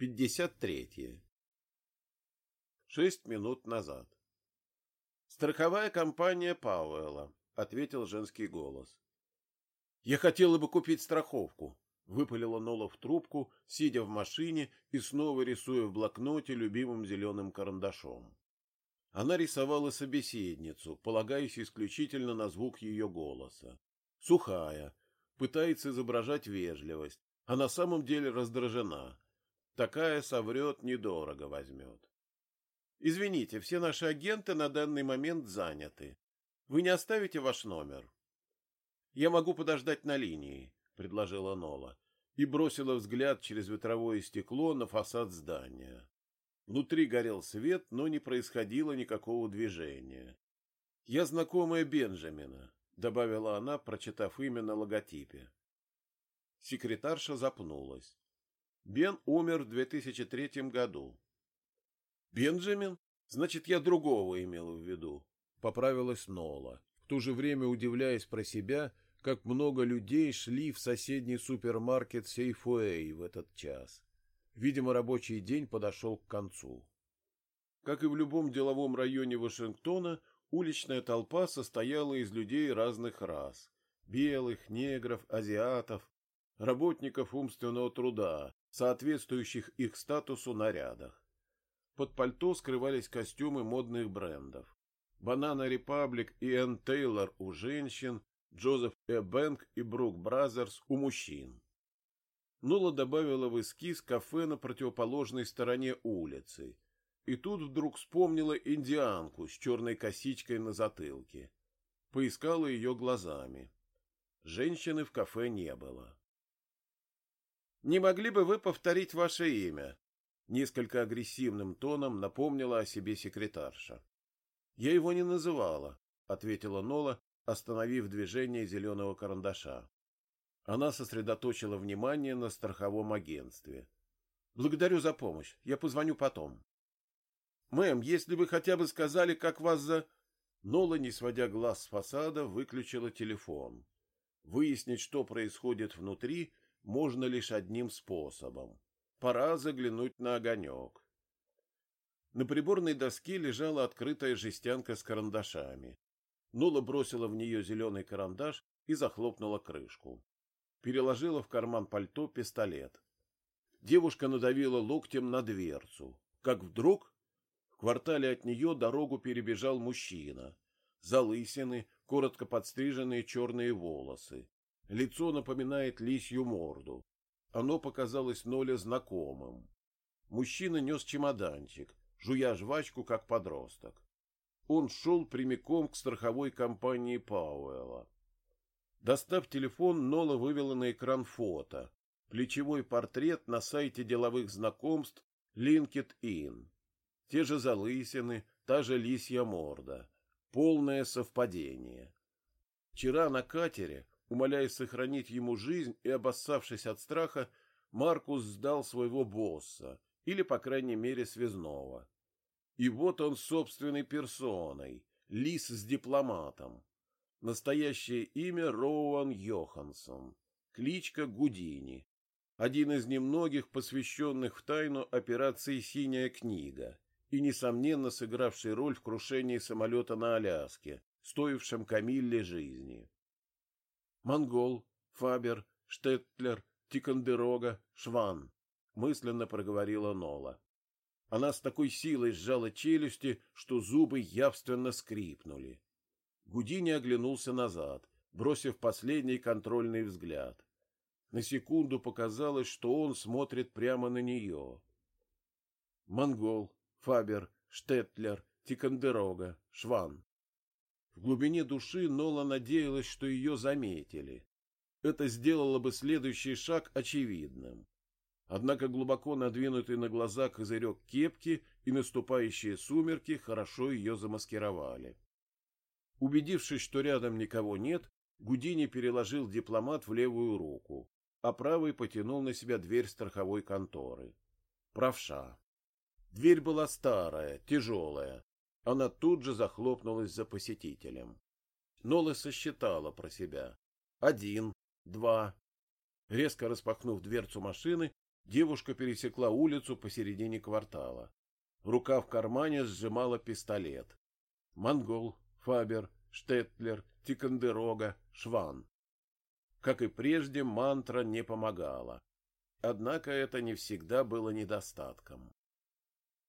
53. Шесть минут назад. Страховая компания Пауэлла, ответил женский голос. Я хотела бы купить страховку, выпалила Нола в трубку, сидя в машине и снова рисуя в блокноте любимым зеленым карандашом. Она рисовала собеседницу, полагаясь исключительно на звук ее голоса. Сухая, пытается изображать вежливость, а на самом деле раздражена Такая соврет, недорого возьмет. Извините, все наши агенты на данный момент заняты. Вы не оставите ваш номер? Я могу подождать на линии, предложила Нола и бросила взгляд через ветровое стекло на фасад здания. Внутри горел свет, но не происходило никакого движения. Я знакомая Бенджамина, добавила она, прочитав имя на логотипе. Секретарша запнулась. Бен умер в 2003 году. Бенджамин? Значит, я другого имел в виду. Поправилась Нола, в то же время удивляясь про себя, как много людей шли в соседний супермаркет Сейфуэй в этот час. Видимо, рабочий день подошел к концу. Как и в любом деловом районе Вашингтона, уличная толпа состояла из людей разных рас – белых, негров, азиатов, работников умственного труда, в соответствующих их статусу нарядах. Под пальто скрывались костюмы модных брендов. Banana Republic и Ann Taylor у женщин, Joseph A. Bank и Brooks Brothers у мужчин. Нула добавила в эскиз кафе на противоположной стороне улицы. И тут вдруг вспомнила индианку с черной косичкой на затылке. Поискала ее глазами. Женщины в кафе не было. Не могли бы вы повторить ваше имя? Несколько агрессивным тоном напомнила о себе секретарша. Я его не называла, ответила Нола, остановив движение зеленого карандаша. Она сосредоточила внимание на страховом агентстве. Благодарю за помощь. Я позвоню потом. Мэм, если вы хотя бы сказали, как вас за Нола, не сводя глаз с фасада, выключила телефон. Выяснить, что происходит внутри, можно лишь одним способом. Пора заглянуть на огонек. На приборной доске лежала открытая жестянка с карандашами. Нула бросила в нее зеленый карандаш и захлопнула крышку. Переложила в карман пальто пистолет. Девушка надавила локтем на дверцу. Как вдруг в квартале от нее дорогу перебежал мужчина. Залысины, коротко подстриженные черные волосы, Лицо напоминает лисью морду. Оно показалось Ноле знакомым. Мужчина нес чемоданчик, жуя жвачку, как подросток. Он шел прямиком к страховой компании Пауэлла. Достав телефон, Нола вывела на экран фото. Плечевой портрет на сайте деловых знакомств LinkedIn. Те же залысины, та же лисья морда. Полное совпадение. Вчера на катере Умоляя сохранить ему жизнь и обоссавшись от страха, Маркус сдал своего босса, или, по крайней мере, связного. И вот он собственной персоной, лис с дипломатом. Настоящее имя Роуан Йоханссон, кличка Гудини. Один из немногих посвященных в тайну операции «Синяя книга» и, несомненно, сыгравший роль в крушении самолета на Аляске, стоившем Камилле жизни. Монгол, Фабер, Штеттлер, Тикандерога, Шван, мысленно проговорила Нола. Она с такой силой сжала челюсти, что зубы явственно скрипнули. Гудини оглянулся назад, бросив последний контрольный взгляд. На секунду показалось, что он смотрит прямо на нее. Монгол, Фабер, Штеттлер, Тикандерога, Шван. В глубине души Нола надеялась, что ее заметили. Это сделало бы следующий шаг очевидным. Однако глубоко надвинутый на глаза козырек кепки и наступающие сумерки хорошо ее замаскировали. Убедившись, что рядом никого нет, Гудини переложил дипломат в левую руку, а правой потянул на себя дверь страховой конторы. Правша. Дверь была старая, тяжелая, она тут же захлопнулась за посетителем. Нола сосчитала про себя. Один, два. Резко распахнув дверцу машины, Девушка пересекла улицу посередине квартала. Рука в кармане сжимала пистолет. Монгол, Фабер, Штетлер, Тикандерога, Шван. Как и прежде, мантра не помогала. Однако это не всегда было недостатком.